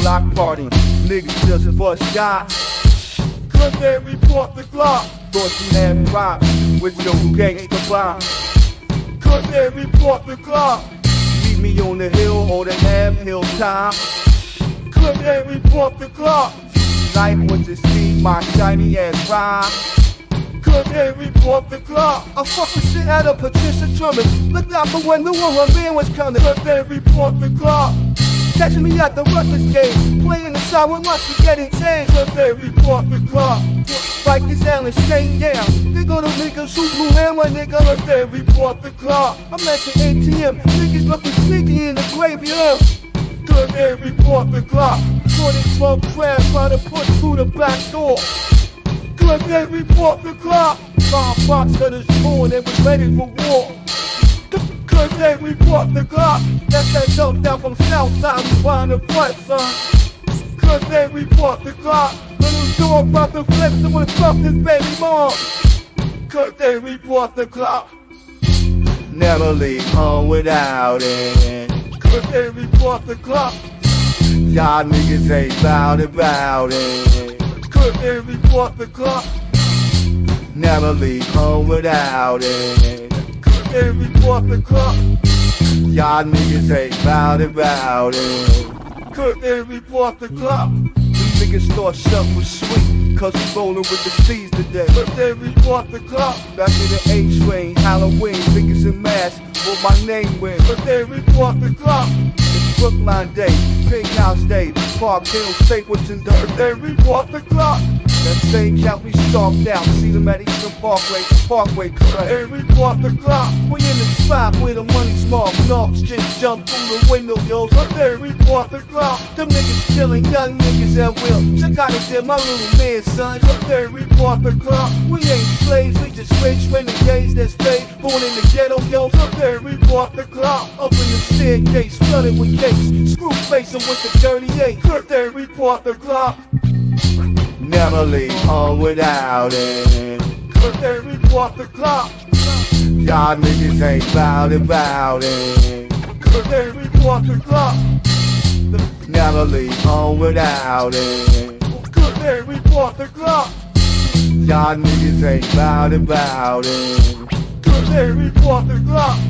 block party. Niggas just bust shots. Good day report the Glock. Thought you had rock with your gangsta bomb. Good day report the Glock. Meet me on the hill or the half hill time. Good day report the Glock. Life was to see my shiny ass rhyme. Good day report the Glock. I fucking shit out of Patricia Drummond. Looked out the window when her man was coming. Good day report the Glock. Catching me at the Rutgers game. Playing the side with my getting changed. Good day report the Glock. Rikers Island, Shane down. They go to niggas shoot blue hammer, nigga. Good day report the Glock. I'm at the ATM. Niggas looking sneaky in the graveyard. Good day report the Glock. 2012 crash try to push through the back door. Good day report the Glock. Five box to the spoon and was ready for war. Good day report the Glock. That's that jump down from Southside, we find the front, son. Good day report the Glock. Little door about to flip, someone fuck his baby mom. Good day report the Glock. Never leave home without it. Good day report the Glock. Y'all niggas ain't bout about it. Good day report the Glock. Never leave home without it. Report the Glock. Y'all niggas ain't bout about it. Good day report the Glock. These niggas thought something was sweet, cause we rollin' with the C's today. Day report the Glock. Back to the A train, Halloween, niggas in masks, with my name with. Day report the Glock. It's Brooklyn Day, Pink House Day, Park Hill State, what's in the Good That same count we stomped out, see them at Eastern Parkway, Parkway correct. Hey, report the Glock, we in the spot where the money's small, knocks just jump through the window, yo. So they report the Glock, them niggas killing young niggas at will. Chicago did my little man, son. So they report the Glock, we ain't slaves, we just rich when the renegades that stay born in the ghetto, yo. So they report the Glock, up in the staircase, flooded with cakes, screw facing with the dirty eight. So they report the Glock. Leave home without it. Good day report the Glock. Y'all niggas ain't bout about it. Good day report the Glock. Never leave home without it. Good day report the Glock. Y'all niggas ain't bout about it. Good day report the Glock.